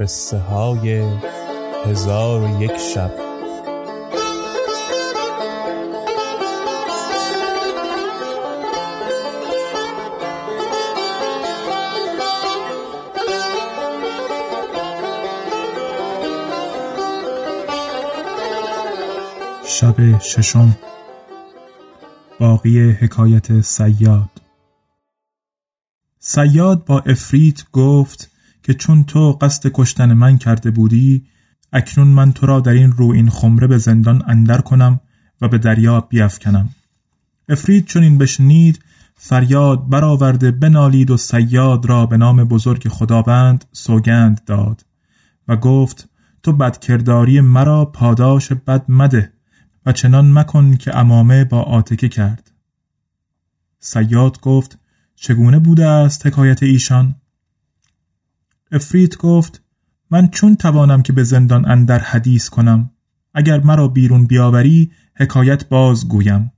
قصه های هزار و یک شب. شب ششم. باقی حکایت سیاد. سیاد با افریت گفت که چون تو قصد کشتن من کرده بودی اکنون من تو را در این رو این خمره به زندان اندر کنم و به دریا بیافکنم. افرید چون این بشنید فریاد برآورده بنالید و سیاد را به نام بزرگ خداوند سوگند داد و گفت تو بدکرداری مرا پاداش بد مده و چنان مکن که امامه با آتکه کرد. سیاد گفت چگونه بوده است حکایت ایشان؟ افریت گفت من چون توانم که به زندان اندر حدیث کنم اگر مرا بیرون بیاوری حکایت باز گویم.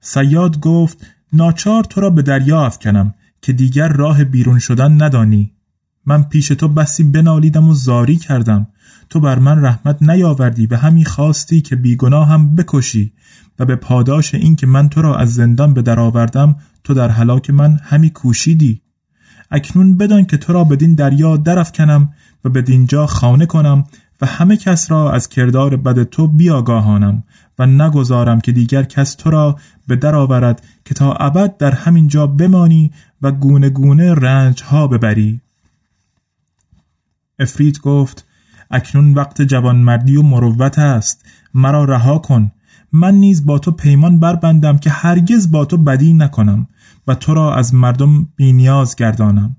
سیاد گفت ناچار تو را به دریا افکنم که دیگر راه بیرون شدن ندانی. من پیش تو بسی بنالیدم و زاری کردم. تو بر من رحمت نیاوردی و همی خواستی که بیگناه هم بکشی و به پاداش این که من تو را از زندان به درآوردم تو در هلاک من همی کوشیدی. اکنون بدان که تو را بدین دریا درفکنم و بدینجا خانه کنم و همه کس را از کردار بد تو بیاگاهانم و نگذارم که دیگر کس تو را به در آورد که تا ابد در همین جا بمانی و گونه گونه رنج ها ببری. افرید گفت اکنون وقت جوانمردی و مروت است. مرا رها کن. من نیز با تو پیمان بربندم که هرگز با تو بدی نکنم. و تو را از مردم بینیاز گردانم.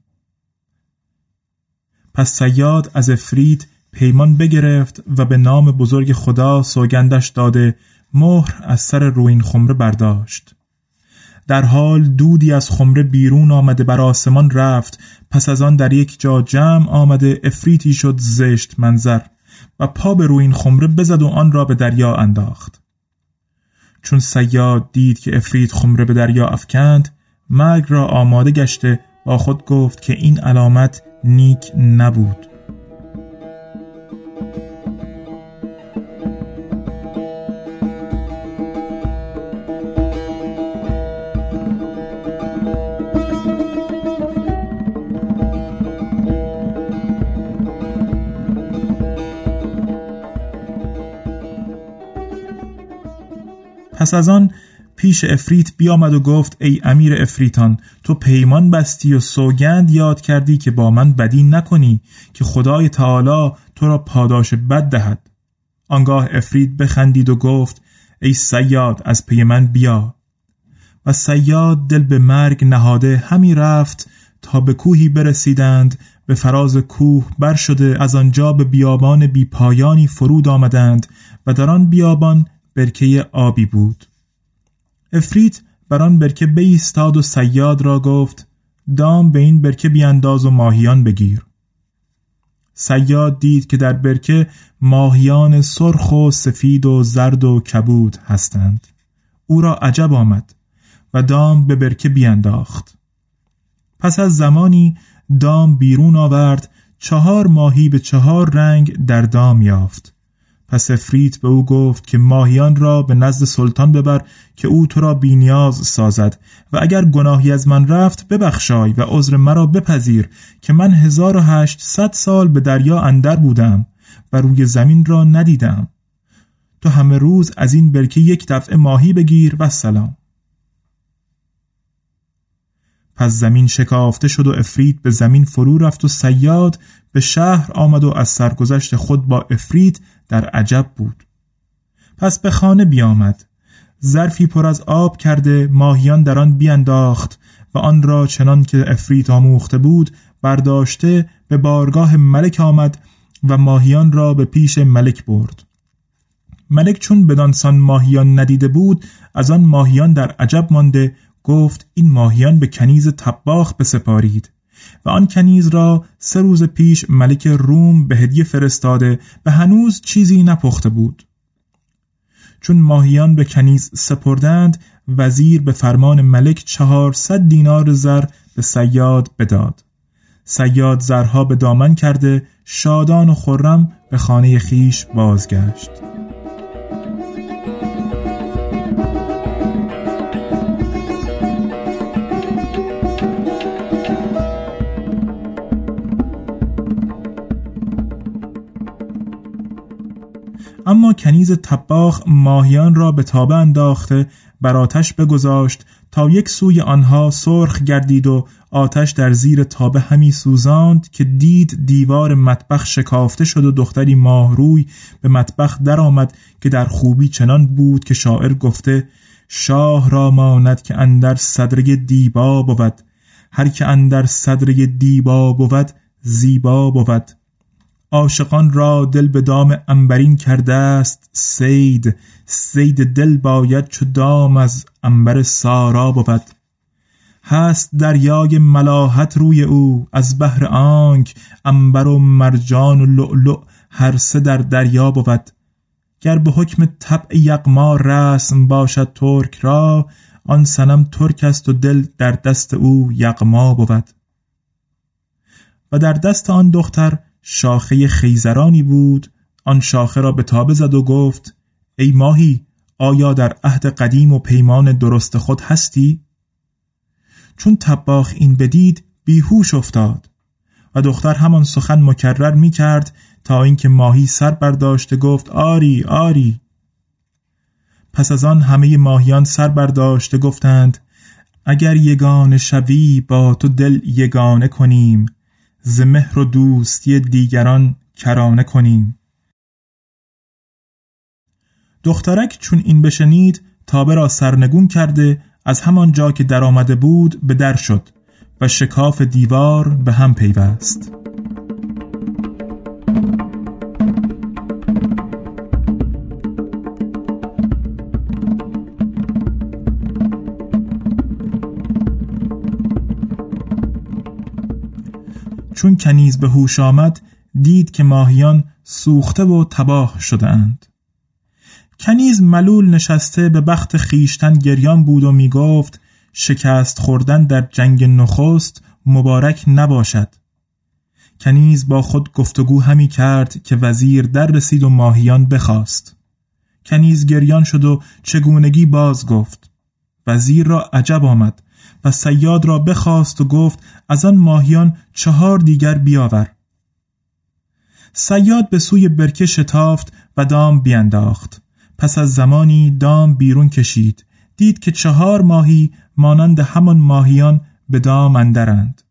پس سیاد از افرید پیمان بگرفت و به نام بزرگ خدا سوگندش داده مهر از سر روین خمره برداشت. در حال دودی از خمره بیرون آمده بر آسمان رفت پس از آن در یک جا جمع آمده افریتی شد زشت منظر و پا به روین خمره بزد و آن را به دریا انداخت. چون سیاد دید که افرید خمره به دریا افکند مرگ را آماده گشته با خود گفت که این علامت نیک نبود. پس از آن پیش افریت بیامد و گفت ای امیر افریتان تو پیمان بستی و سوگند یاد کردی که با من بدی نکنی که خدای تعالی تو را پاداش بد دهد. آنگاه افرید بخندید و گفت ای سیاد از پی من بیا. و سیاد دل به مرگ نهاده همی رفت تا به کوهی برسیدند به فراز کوه بر شده از آنجا به بیابان بی پایانی فرود آمدند و در آن بیابان برکه آبی بود. افریت بر آن برکه بایستاد و سیاد را گفت دام به این برکه بیانداز و ماهیان بگیر. سیاد دید که در برکه ماهیان سرخ و سفید و زرد و کبود هستند. او را عجب آمد و دام به برکه بیانداخت پس از زمانی دام بیرون آورد چهار ماهی به چهار رنگ در دام یافت. پس افریت به او گفت که ماهیان را به نزد سلطان ببر که او تو را بینیاز سازد و اگر گناهی از من رفت ببخشای و عذر مرا بپذیر که من هزار و هشتصد سال به دریا اندر بودم و روی زمین را ندیدم. تو همه روز از این برکه یک دفعه ماهی بگیر و سلام. پس زمین شکافته شد و افرید به زمین فرو رفت و سیاد به شهر آمد و از سرگذشت خود با افرید در عجب بود. پس به خانه بیامد. ظرفی پر از آب کرده ماهیان در آن بیانداخت و آن را چنان که افریت آموخته بود برداشته به بارگاه ملک آمد و ماهیان را به پیش ملک برد. ملک چون بدانسان ماهیان ندیده بود از آن ماهیان در عجب مانده گفت این ماهیان به کنیز تباخ بسپارید. و آن کنیز را سه روز پیش ملک روم به هدیه فرستاده و هنوز چیزی نپخته بود. چون ماهیان به کنیز سپردند وزیر به فرمان ملک چهارصد دینار زر به سیاد بداد. سیاد زرها به دامن کرده شادان و خرم به خانه خیش بازگشت. اما کنیز تباخ ماهیان را به تابه انداخته بر آتش بگذاشت تا یک سوی آنها سرخ گردید و آتش در زیر تابه همی سوزاند که دید دیوار مطبخ شکافته شد و دختری ماهروی به مطبخ درآمد که در خوبی چنان بود که شاعر گفته شاه را ماند که اندر صدره دیبا بود. هر که اندر صدره دیبا بود زیبا بود. عاشقان را دل به دام انبرین کرده است سید سید دل باید چو دام از انبر سارا بود. هست دریای ملاحت روی او از بحر آنک انبر و مرجان و لؤلؤ هر سه در دریا بود. گر به حکم طبع یغما رسم باشد ترک را آن سنم ترک است و دل در دست او یغما بود. و در دست آن دختر شاخه خیزرانی بود آن شاخه را به تابه زد و گفت ای ماهی آیا در عهد قدیم و پیمان درست خود هستی؟ چون تباخ این بدید بیهوش افتاد و دختر همان سخن مکرر می کرد تا اینکه ماهی سر برداشته گفت آری آری پس از آن همه ماهیان سر برداشته گفتند اگر یگان شوی با تو دل یگانه کنیم ز مهر و دوستی دیگران کرانه کنیم. دخترک چون این بشنید تابه را سرنگون کرده از همان جا که در آمده بود به در شد و شکاف دیوار به هم پیوست. چون کنیز به هوش آمد دید که ماهیان سوخته و تباه شده اند کنیز ملول نشسته به بخت خیشتن گریان بود و می گفت شکست خوردن در جنگ نخست مبارک نباشد. کنیز با خود گفتگو همی کرد که وزیر در رسید و ماهیان بخواست. کنیز گریان شد و چگونگی باز گفت. وزیر را عجب آمد. و سیاد را بخواست و گفت از آن ماهیان چهار دیگر بیاور. سیاد به سوی برکه شتافت و دام بینداخت. پس از زمانی دام بیرون کشید. دید که چهار ماهی مانند همان ماهیان به دام اندرند.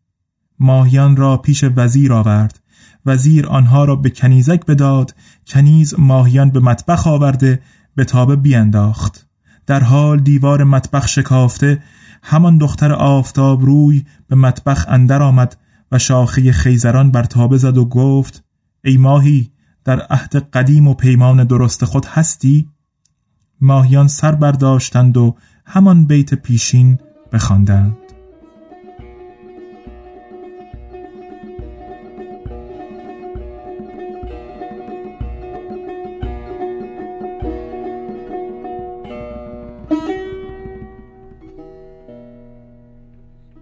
ماهیان را پیش وزیر آورد. وزیر آنها را به کنیزک بداد. کنیز ماهیان به مطبخ آورده به تابه بینداخت. در حال دیوار مطبخ شکافته همان دختر آفتاب روی به مطبخ اندر آمد و شاخه خیزران بر تابه زد و گفت ای ماهی در عهد قدیم و پیمان درست خود هستی؟ ماهیان سر برداشتند و همان بیت پیشین بخواندند.